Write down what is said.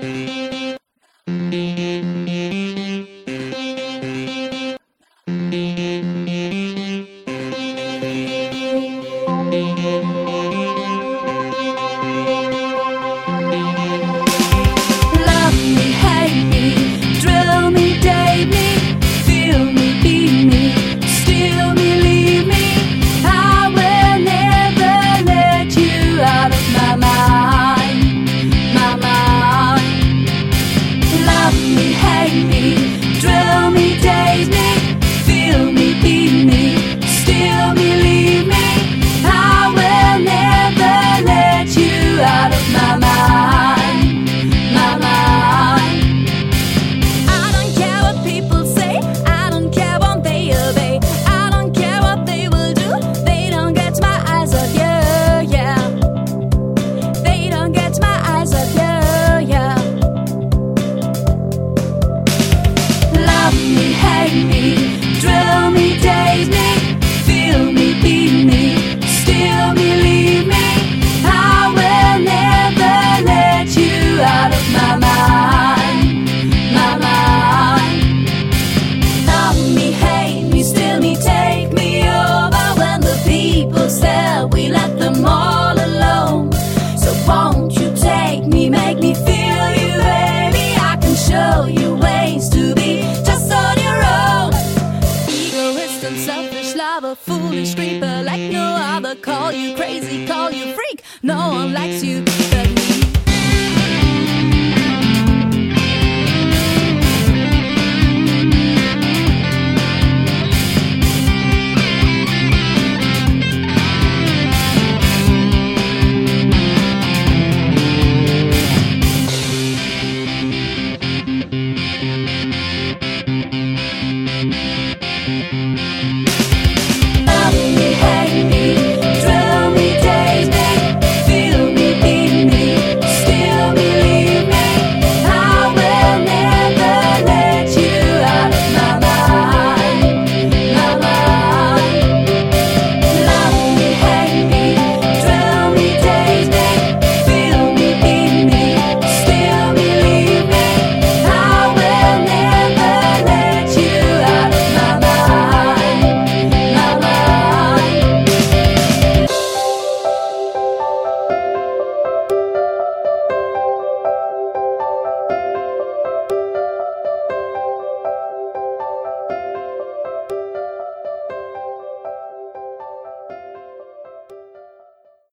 Thank you. me, make me feel you, baby. I can show you ways to be just on your own. Egoist and selfish lover, foolish creeper like no other. Call you crazy, call you freak. No one likes you.